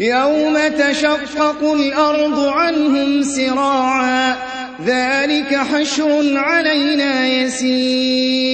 يَوْمَ تَشَقَّقُ الْأَرْضُ عَنْهُمْ سِرَاعًا ۚ ذَٰلِكَ حَشْرٌ عَلَيْنَا يَسِيرٌ.